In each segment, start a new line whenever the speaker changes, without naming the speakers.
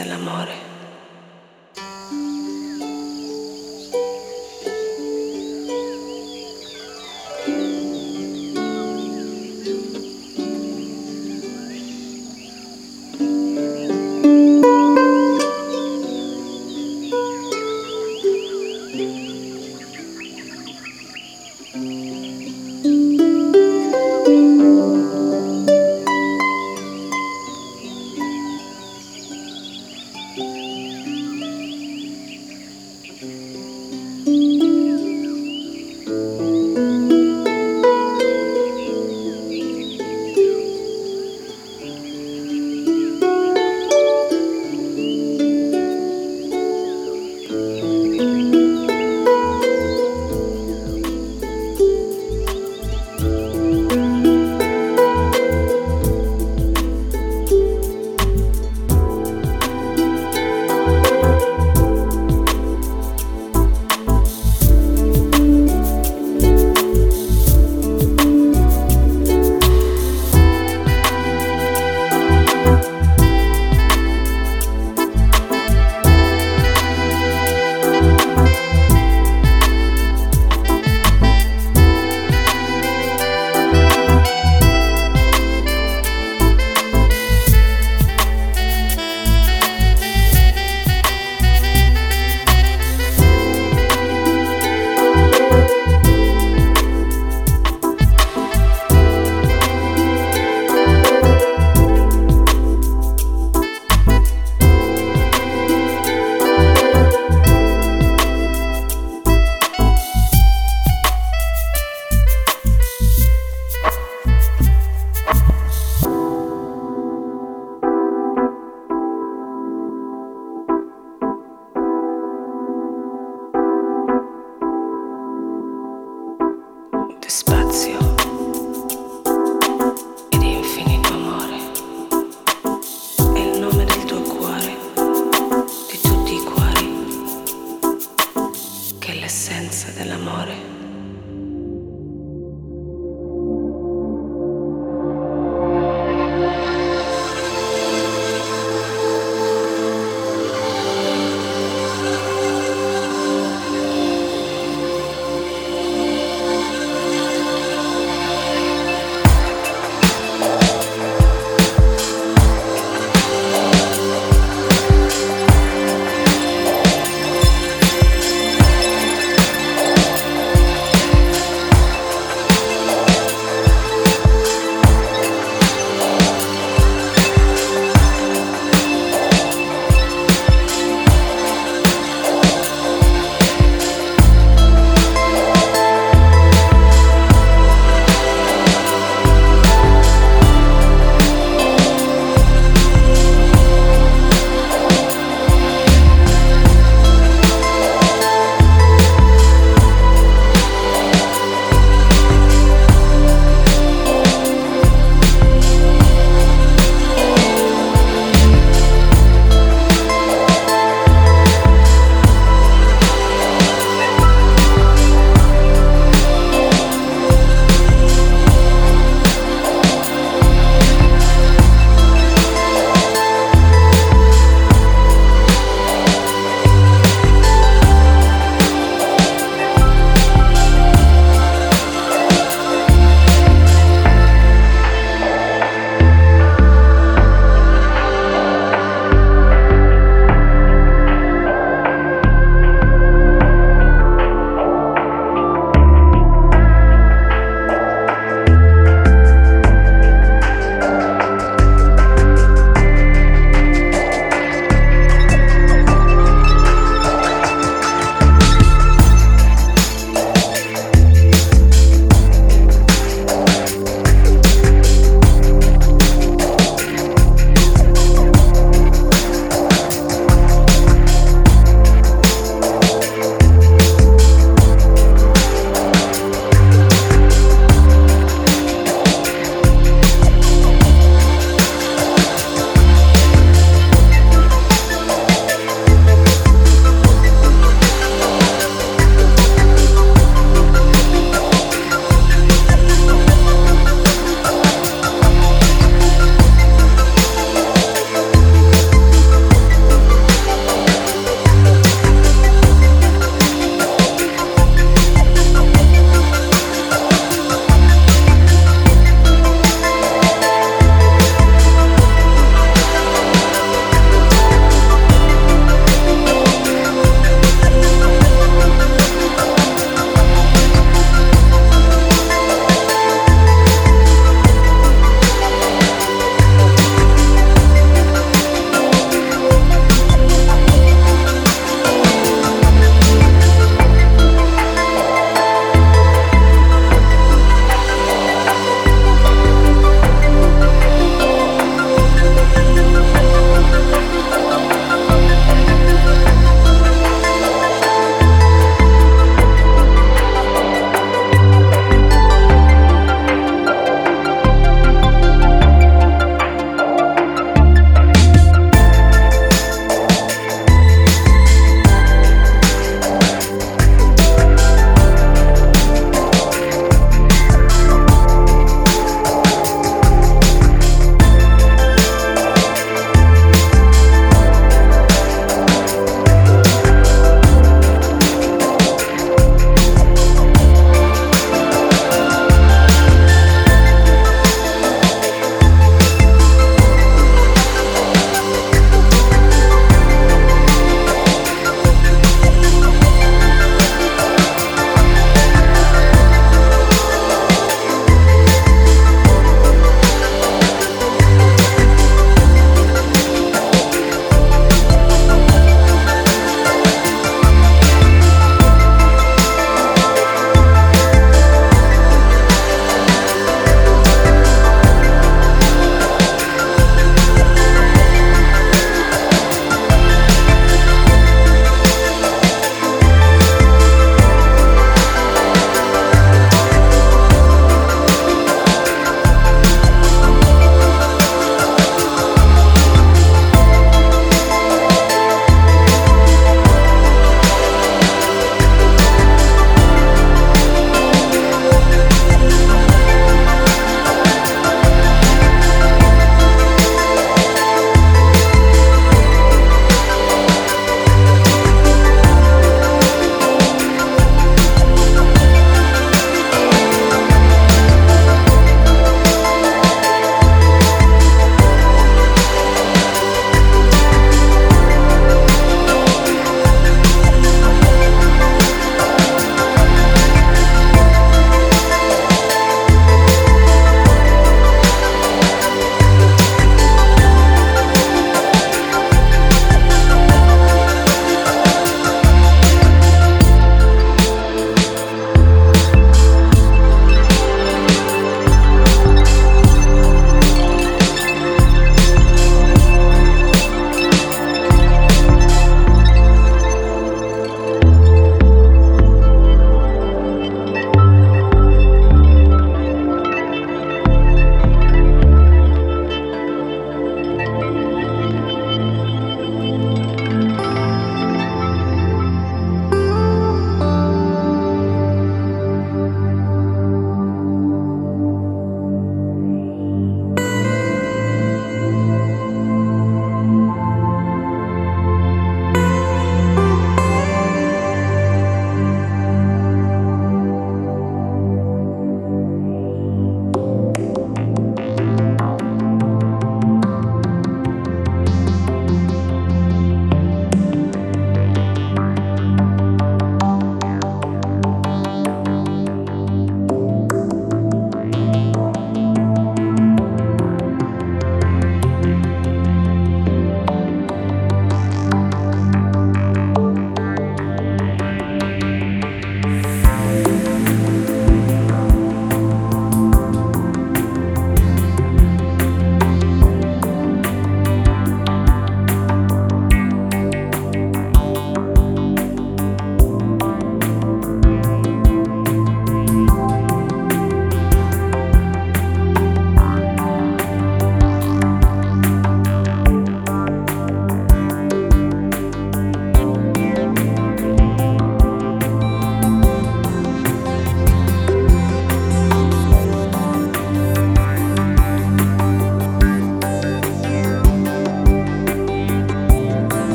dell'amore.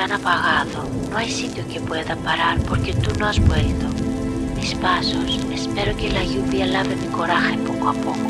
han apagado. No hay sitio que pueda parar porque tú no has vuelto. Mis pasos, espero que la lluvia lave mi coraje poco a poco.